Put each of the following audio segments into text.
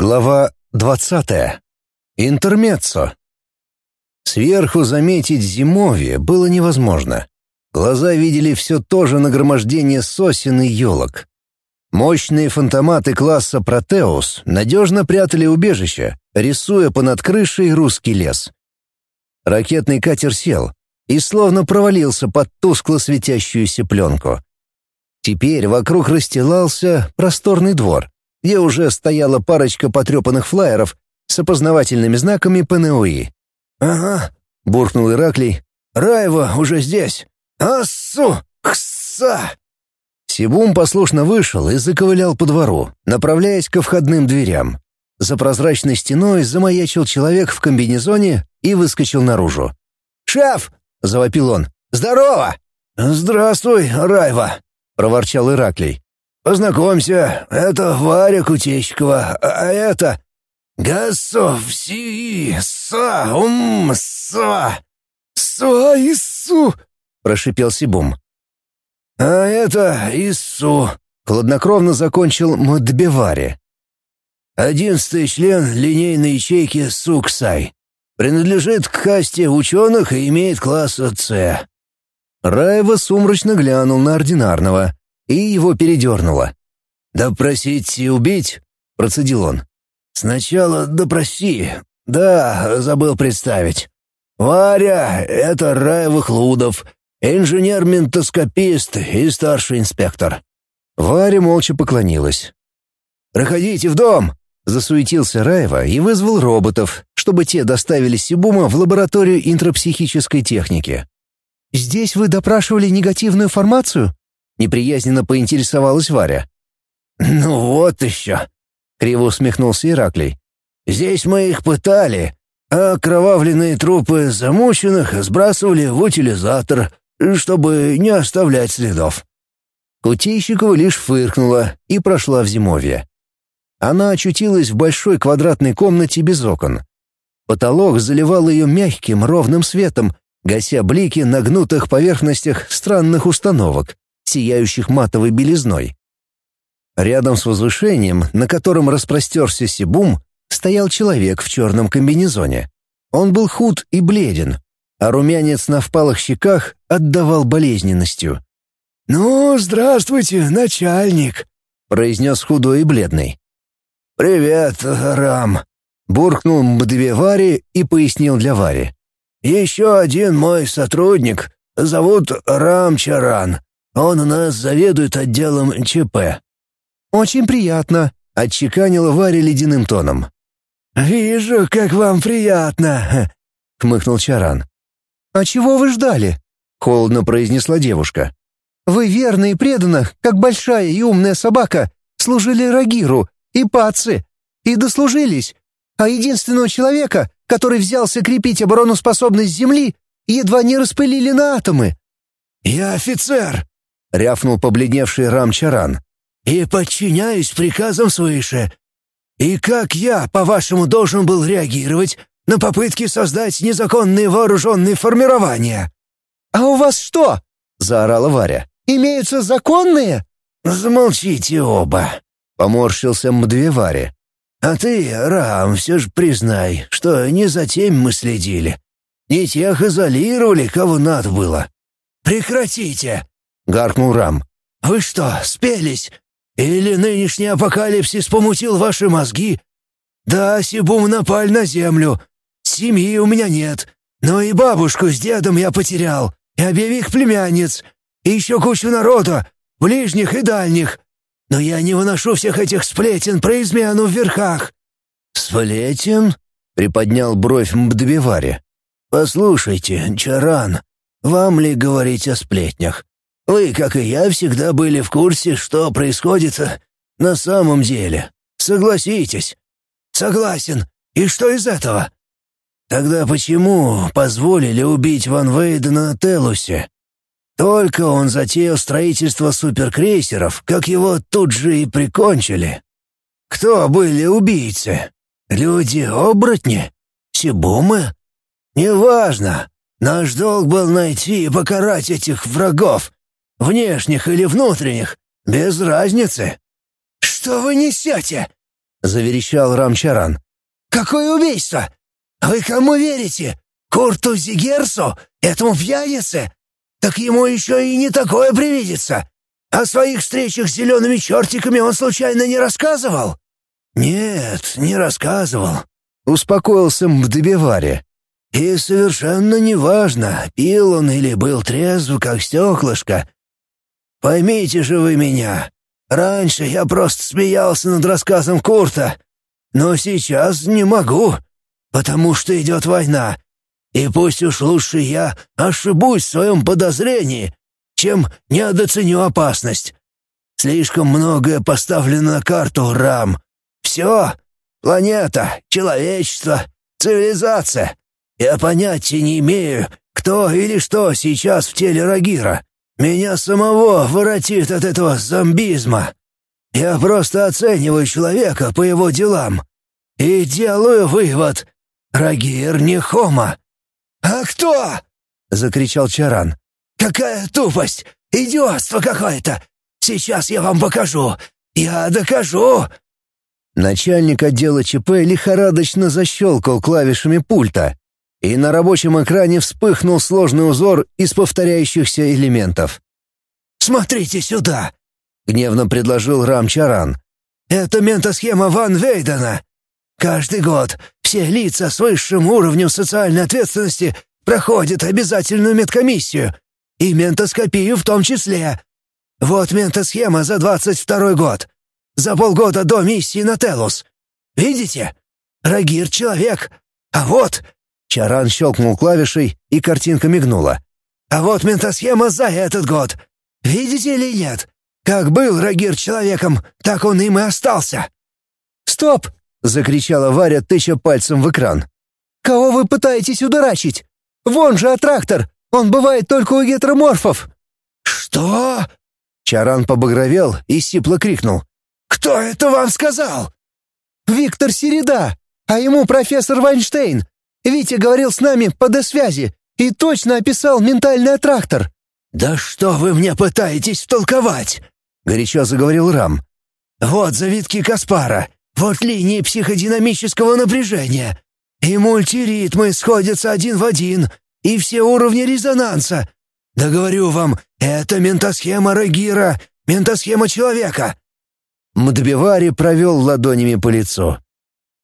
Глава двадцатая. Интермеццо. Сверху заметить зимовье было невозможно. Глаза видели все то же нагромождение сосен и елок. Мощные фантоматы класса «Протеус» надежно прятали убежище, рисуя понад крышей русский лес. Ракетный катер сел и словно провалился под тускло светящуюся пленку. Теперь вокруг расстилался просторный двор, где уже стояла парочка потрепанных флаеров с опознавательными знаками ПНУИ. «Ага», — буркнул Ираклий. «Раева уже здесь! Ассу! Кса!» Сибум послушно вышел и заковылял по двору, направляясь ко входным дверям. За прозрачной стеной замаячил человек в комбинезоне и выскочил наружу. «Шеф!» — завопил он. «Здорово!» «Здравствуй, Райва!» — проворчал Ираклий. Познакомься, это Варя Кутечкова, а это... Гасов си са ум са са ису, прошипел Сибум. А это Ису, хладнокровно закончил Мадбевари. Одиннадцатый член линейной ячейки Суксай. Принадлежит к касте ученых и имеет класс С. Раева сумрачно глянул на ординарного и его передернуло. «Допросить и убить?» — процедил он. «Сначала допроси. Да, забыл представить. Варя — это Раевых Лудов, инженер-ментоскопист и старший инспектор». Варя молча поклонилась. «Проходите в дом!» — засуетился Раева и вызвал роботов, чтобы те доставили Сибума в лабораторию интропсихической техники. «Здесь вы допрашивали негативную формацию?» Неприязненно поинтересовалась Варя. «Ну вот еще!» — криво усмехнулся Ираклий. «Здесь мы их пытали, а кровавленные трупы замученных сбрасывали в утилизатор, чтобы не оставлять следов». Кутейщикова лишь фыркнула и прошла в зимовье. Она очутилась в большой квадратной комнате без окон. Потолок заливал ее мягким ровным светом, гася блики на гнутых поверхностях странных установок сияющих матовой белизной. Рядом с возвышением, на котором распростерся Сибум, стоял человек в черном комбинезоне. Он был худ и бледен, а румянец на впалых щеках отдавал болезненностью. «Ну, здравствуйте, начальник», — произнес худой и бледный. «Привет, Рам», — буркнул Мдве и пояснил для Вари. «Еще один мой сотрудник, зовут Рам Чаран. Он у нас заведует отделом ЧП». «Очень приятно», — отчеканила Варя ледяным тоном. «Вижу, как вам приятно», — хмыкнул Чаран. «А чего вы ждали?» — холодно произнесла девушка. «Вы верно и преданно, как большая и умная собака, служили Рагиру и Пацы, и дослужились, а единственного человека, который взялся крепить обороноспособность Земли, едва не распылили на атомы». «Я офицер», — рявкнул побледневший Рамчаран. «И подчиняюсь приказам свыше. И как я, по-вашему, должен был реагировать на попытки создать незаконные вооруженные формирования?» «А у вас что?» — заорала Варя. «Имеются законные?» «Замолчите оба», — поморщился Мдве Варя. «А ты, Рам, все же признай, что не за тем мы следили. Не тех изолировали, кого надо было. Прекратите!» Гаркнул Рам. «Вы что, спелись? Или нынешний апокалипсис помутил ваши мозги? Да, Сибум напаль на землю. Семьи у меня нет, но и бабушку с дедом я потерял, и обеих племянниц, и еще кучу народа, ближних и дальних. Но я не выношу всех этих сплетен про измену в верхах». «Сплетен?» — приподнял бровь Мбдбиваре. «Послушайте, Чаран, вам ли говорить о сплетнях? Вы, как и я, всегда были в курсе, что происходит на самом деле. Согласитесь. Согласен. И что из этого? Тогда почему позволили убить Ван Вейдена на Телусе? Только он затеял строительство суперкрейсеров, как его тут же и прикончили. Кто были убийцы? Люди-оборотни? Сибумы? Неважно. Наш долг был найти и покарать этих врагов, Внешних или внутренних, без разницы. Что вы несете? — заверещал Рамчаран. «Какое убийство? Вы кому верите? Курту Зигерсу? Этому пьянице? Так ему еще и не такое привидится. О своих встречах с зелеными чертиками он случайно не рассказывал?» «Нет, не рассказывал», — успокоился Мдебеваре. «И совершенно неважно, пил он или был трезв, как стеклышко. Поймите же вы меня, раньше я просто смеялся над рассказом Курта, но сейчас не могу, потому что идет война, и пусть уж лучше я ошибусь в своем подозрении, чем недооценю опасность. Слишком многое поставлено на карту, Рам. Все. Планета, человечество, цивилизация. Я понятия не имею, кто или что сейчас в теле Рагира. Меня самого воротит от этого зомбизма. Я просто оцениваю человека по его делам. И делаю вывод. Рагир не хома. «А кто?» — закричал Чаран. «Какая тупость! Идиотство какое-то! Сейчас я вам покажу! Я докажу!» Начальник отдела ЧП лихорадочно защелкал клавишами пульта, и на рабочем экране вспыхнул сложный узор из повторяющихся элементов. «Смотрите сюда!» — гневно предложил Рамчаран. «Это ментосхема Ван Вейдена. Каждый год все лица с высшим уровнем социальной ответственности проходят обязательную медкомиссию, и ментоскопию в том числе. Вот ментосхема за 22 год. За полгода до миссии на Телус. Видите? Рагир — человек. А вот...» Чаран щелкнул клавишей, и картинка мигнула. «А вот ментосхема за этот год. Видите или нет? Как был Рагир человеком, так он им и остался». «Стоп!» — закричала Варя, тыча пальцем в экран. «Кого вы пытаетесь удурачить? Вон же аттрактор! Он бывает только у гетероморфов!» «Что?» Чаран побагровел и сипло крикнул. «Кто это вам сказал?» «Виктор Середа, а ему профессор Вайнштейн. Витя говорил с нами по досвязи и точно описал ментальный аттрактор». «Да что вы мне пытаетесь втолковать?» — горячо заговорил Рам. «Вот завитки Каспара, вот линии психодинамического напряжения. И мультиритмы сходятся один в один, и все уровни резонанса. Да говорю вам, это ментосхема Рагира, ментосхема человека». Мдбивари провел ладонями по лицу.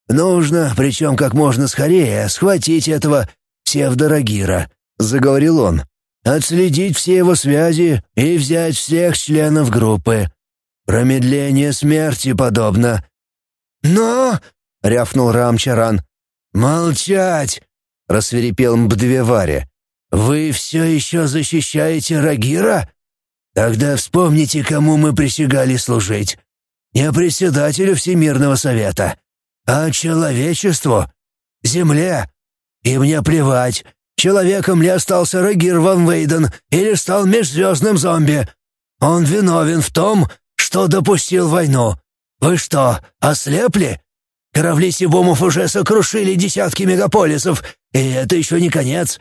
«Нужно, причем как можно скорее, схватить этого псевдорагира», — заговорил он. «Отследить все его связи и взять всех членов группы. Промедление смерти подобно». «Но...» — рявкнул Рамчаран. «Молчать!» — рассверепел Мбдвеваре. «Вы все еще защищаете Рагира? Тогда вспомните, кому мы присягали служить. Не председателю Всемирного Совета, а человечеству, Земле. И мне плевать, человеком ли остался Рагир Ван Вейден или стал межзвездным зомби. Он виновен в том, что допустил войну. Вы что, ослепли? Корабли Сибомов уже сокрушили десятки мегаполисов, и это еще не конец.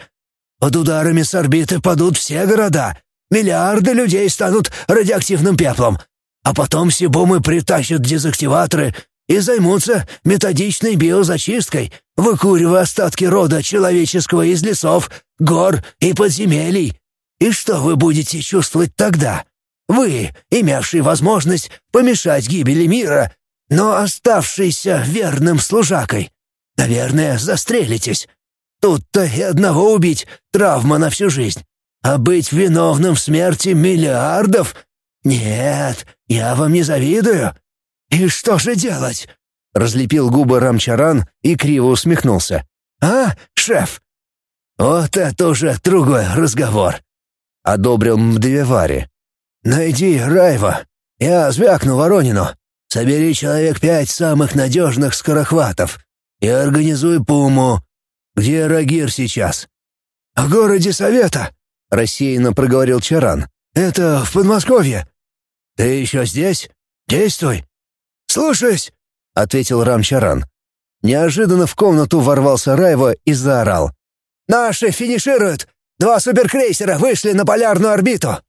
Под ударами с орбиты падут все города. Миллиарды людей станут радиоактивным пеплом. А потом Сибомы притащат дезактиваторы и займутся методичной биозачисткой, выкуривая остатки рода человеческого из лесов, гор и подземелий. И что вы будете чувствовать тогда? Вы, имевший возможность помешать гибели мира, но оставшийся верным служакой. Наверное, застрелитесь. Тут-то и одного убить — травма на всю жизнь. А быть виновным в смерти миллиардов? Нет, я вам не завидую. И что же делать?» Разлепил губы Рамчаран и криво усмехнулся. «А, шеф?» «Вот это уже другой разговор», — одобрил Мдвевари. «Найди Райва. Я звякну Воронину. Собери человек пять самых надежных скорохватов и организуй Пуму. Где Рагир сейчас?» «В городе Совета», — рассеянно проговорил Чаран. «Это в Подмосковье». «Ты еще здесь? Действуй». «Слушаюсь», — ответил Рамчаран. Неожиданно в комнату ворвался Райва и заорал. «Наши финишируют! Два суперкрейсера вышли на полярную орбиту!»